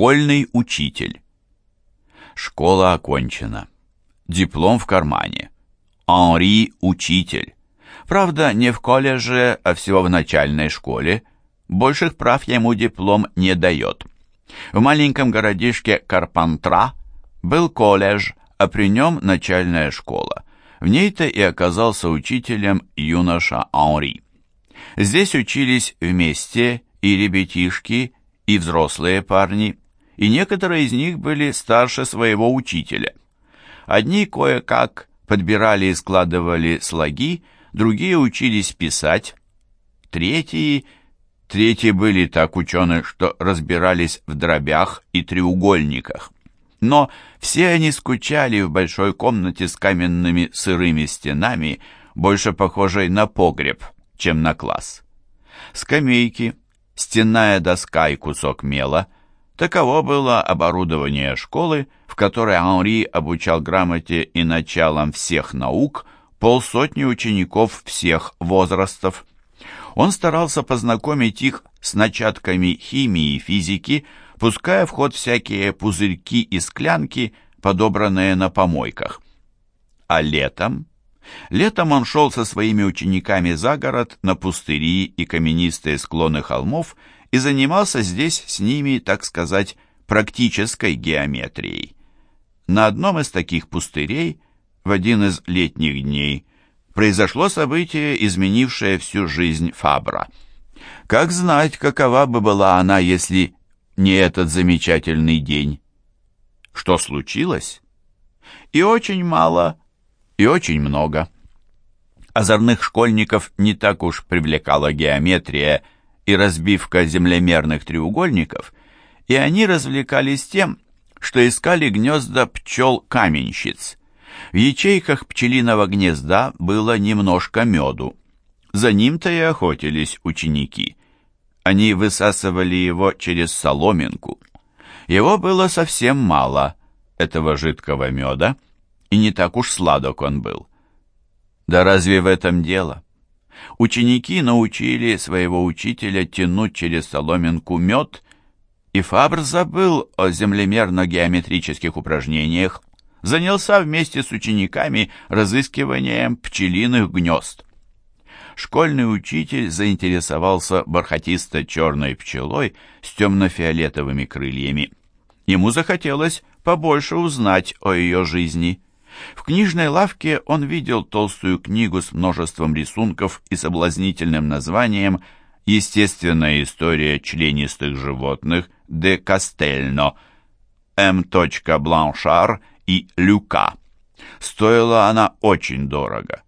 Школьный учитель. Школа окончена. Диплом в кармане. Анри – учитель. Правда, не в колледже, а всего в начальной школе. Больших прав ему диплом не дает. В маленьком городишке Карпантра был колледж, а при нем начальная школа. В ней-то и оказался учителем юноша Анри. Здесь учились вместе и ребятишки, и взрослые парни, и некоторые из них были старше своего учителя. Одни кое-как подбирали и складывали слоги, другие учились писать, третьи... Третьи были так ученые, что разбирались в дробях и треугольниках. Но все они скучали в большой комнате с каменными сырыми стенами, больше похожей на погреб, чем на класс. Скамейки, стенная доска и кусок мела — Таково было оборудование школы, в которой Анри обучал грамоте и началам всех наук полсотни учеников всех возрастов. Он старался познакомить их с начатками химии и физики, пуская в ход всякие пузырьки и склянки, подобранные на помойках. А летом? Летом он шел со своими учениками за город на пустыри и каменистые склоны холмов и занимался здесь с ними, так сказать, практической геометрией. На одном из таких пустырей, в один из летних дней, произошло событие, изменившее всю жизнь Фабра. Как знать, какова бы была она, если не этот замечательный день? Что случилось? И очень мало, и очень много. Озорных школьников не так уж привлекала геометрия, и разбивка землемерных треугольников, и они развлекались тем, что искали гнезда пчел-каменщиц. В ячейках пчелиного гнезда было немножко меду. За ним-то и охотились ученики. Они высасывали его через соломинку. Его было совсем мало, этого жидкого меда, и не так уж сладок он был. Да разве в этом дело? Ученики научили своего учителя тянуть через соломинку мед, и Фабр забыл о землемерно-геометрических упражнениях, занялся вместе с учениками разыскиванием пчелиных гнезд. Школьный учитель заинтересовался бархатисто-черной пчелой с темно-фиолетовыми крыльями. Ему захотелось побольше узнать о ее жизни. В книжной лавке он видел толстую книгу с множеством рисунков и соблазнительным названием «Естественная история членистых животных де Кастельно», М. Бланшар и Люка. Стоила она очень дорого.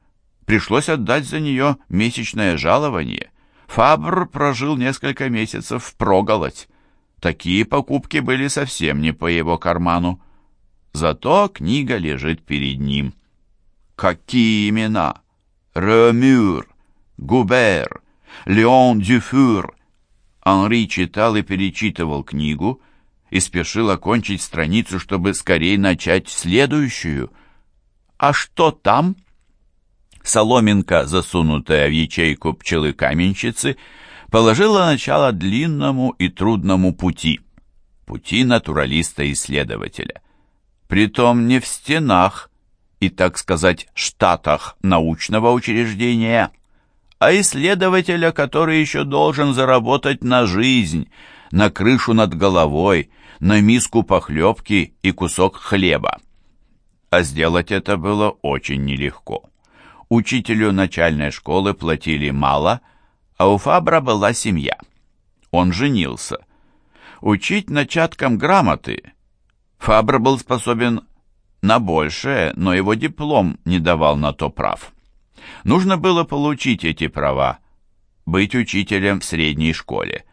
Пришлось отдать за нее месячное жалование. Фабр прожил несколько месяцев впроголодь. Такие покупки были совсем не по его карману. Зато книга лежит перед ним. Какие имена? Ремюр, Губер, Леон Дюфюр. Анри читал и перечитывал книгу и спешил окончить страницу, чтобы скорее начать следующую. А что там? Соломинка, засунутая в ячейку пчелы-каменщицы, положила начало длинному и трудному пути, пути натуралиста-исследователя притом не в стенах и, так сказать, штатах научного учреждения, а исследователя, который еще должен заработать на жизнь, на крышу над головой, на миску похлебки и кусок хлеба. А сделать это было очень нелегко. Учителю начальной школы платили мало, а у Фабра была семья. Он женился. Учить начаткам грамоты Фабр был способен на большее, но его диплом не давал на то прав. Нужно было получить эти права, быть учителем в средней школе.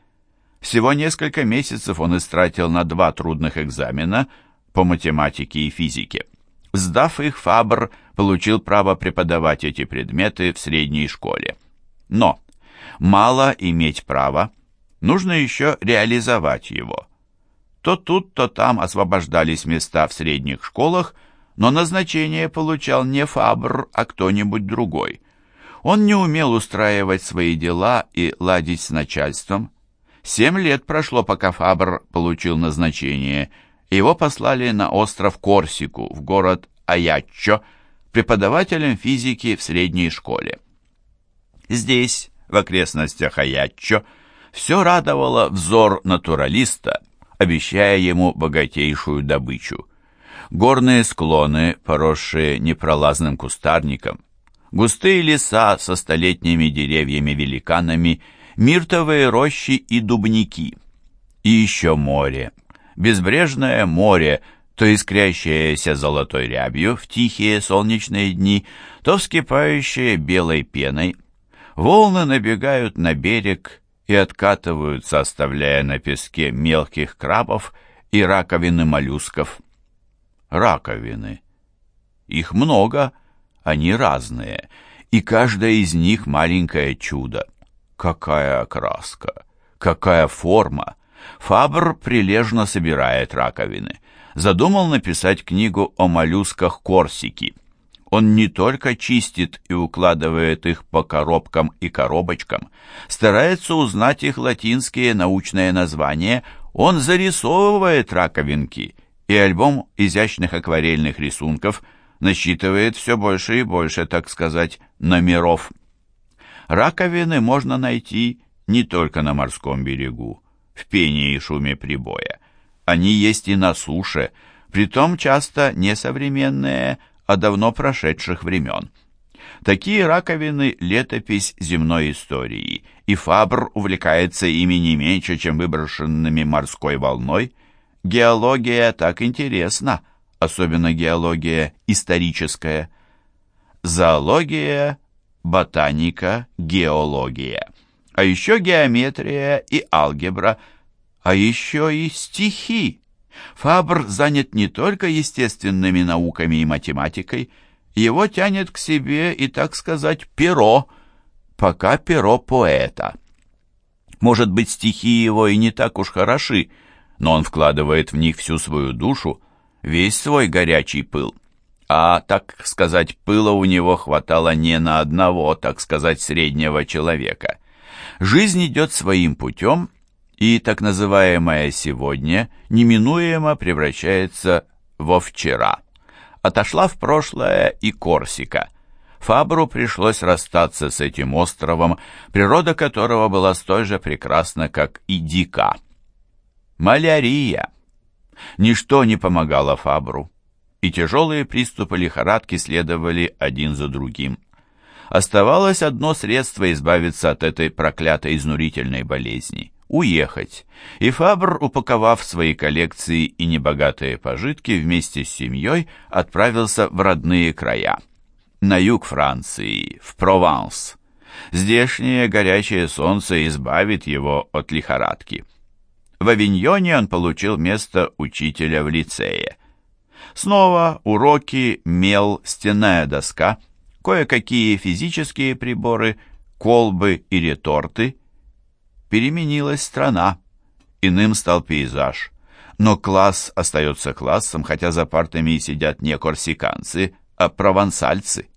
Всего несколько месяцев он истратил на два трудных экзамена по математике и физике. Сдав их, Фабр получил право преподавать эти предметы в средней школе. Но мало иметь право, нужно еще реализовать его. То тут, то там освобождались места в средних школах, но назначение получал не Фабр, а кто-нибудь другой. Он не умел устраивать свои дела и ладить с начальством. Семь лет прошло, пока Фабр получил назначение. Его послали на остров Корсику, в город Аяччо, преподавателем физики в средней школе. Здесь, в окрестностях Аяччо, все радовало взор натуралиста, обещая ему богатейшую добычу. Горные склоны, поросшие непролазным кустарником, густые леса со столетними деревьями-великанами, миртовые рощи и дубники. И еще море, безбрежное море, то искрящееся золотой рябью в тихие солнечные дни, то вскипающее белой пеной. Волны набегают на берег и откатываются, оставляя на песке мелких крабов и раковины моллюсков. Раковины. Их много, они разные, и каждая из них маленькое чудо. Какая окраска, какая форма! Фабр прилежно собирает раковины. Задумал написать книгу о моллюсках Корсики. Он не только чистит и укладывает их по коробкам и коробочкам, старается узнать их латинские научные названия, он зарисовывает раковинки, и альбом изящных акварельных рисунков насчитывает все больше и больше, так сказать, номеров. Раковины можно найти не только на морском берегу, в пении и шуме прибоя. Они есть и на суше, притом часто не а давно прошедших времен. Такие раковины – летопись земной истории, и Фабр увлекается ими не меньше, чем выброшенными морской волной. Геология так интересна, особенно геология историческая. Зоология, ботаника, геология. А еще геометрия и алгебра, а еще и стихи. Фабр занят не только естественными науками и математикой, его тянет к себе и, так сказать, перо, пока перо поэта. Может быть, стихи его и не так уж хороши, но он вкладывает в них всю свою душу, весь свой горячий пыл. А, так сказать, пыла у него хватало не на одного, так сказать, среднего человека. Жизнь идет своим путем, и так называемое «сегодня» неминуемо превращается во «вчера». Отошла в прошлое и Корсика. Фабру пришлось расстаться с этим островом, природа которого была столь же прекрасна, как и дика. Малярия. Ничто не помогало Фабру, и тяжелые приступы лихорадки следовали один за другим. Оставалось одно средство избавиться от этой проклятой изнурительной болезни — уехать, и Фабр, упаковав свои коллекции и небогатые пожитки, вместе с семьей отправился в родные края. На юг Франции, в Прованс. Здешнее горячее солнце избавит его от лихорадки. В Авиньоне он получил место учителя в лицее. Снова уроки, мел, стенная доска, кое-какие физические приборы, колбы и реторты — Переменилась страна, иным стал пейзаж. Но класс остается классом, хотя за партами сидят не корсиканцы, а провансальцы.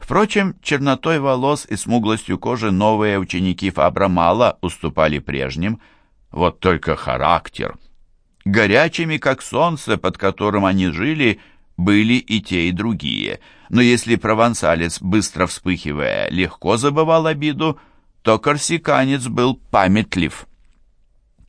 Впрочем, чернотой волос и смуглостью кожи новые ученики Фабра мало уступали прежним, вот только характер. Горячими, как солнце, под которым они жили, были и те, и другие. Но если провансалец, быстро вспыхивая, легко забывал обиду, то корсиканец был памятлив.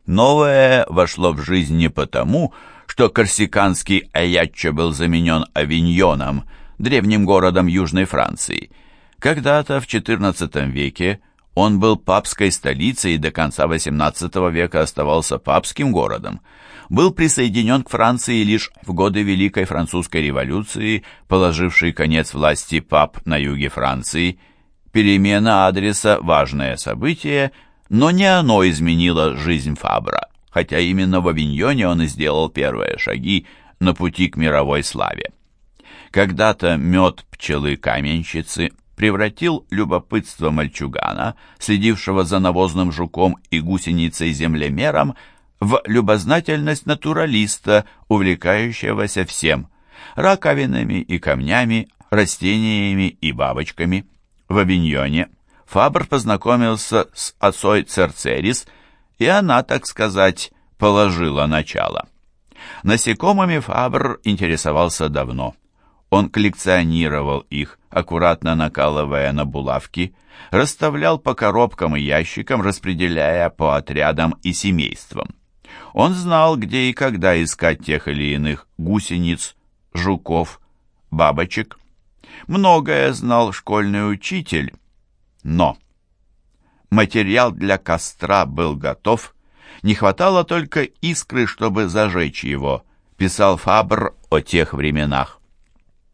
Новое вошло в жизнь не потому, что корсиканский Аяччо был заменен Авиньоном, древним городом Южной Франции. Когда-то в XIV веке он был папской столицей и до конца XVIII века оставался папским городом. Был присоединен к Франции лишь в годы Великой Французской революции, положившей конец власти пап на юге Франции – Перемена адреса – важное событие, но не оно изменило жизнь Фабра, хотя именно в Авиньоне он и сделал первые шаги на пути к мировой славе. Когда-то мед пчелы-каменщицы превратил любопытство мальчугана, следившего за навозным жуком и гусеницей-землемером, в любознательность натуралиста, увлекающегося всем – раковинами и камнями, растениями и бабочками – в Авиньоне Фабр познакомился с отцой Церцерис и она, так сказать, положила начало. Насекомыми Фабр интересовался давно. Он коллекционировал их, аккуратно накалывая на булавки, расставлял по коробкам и ящикам, распределяя по отрядам и семействам. Он знал, где и когда искать тех или иных гусениц, жуков, бабочек. Многое знал школьный учитель, но материал для костра был готов, не хватало только искры, чтобы зажечь его, писал Фабр о тех временах.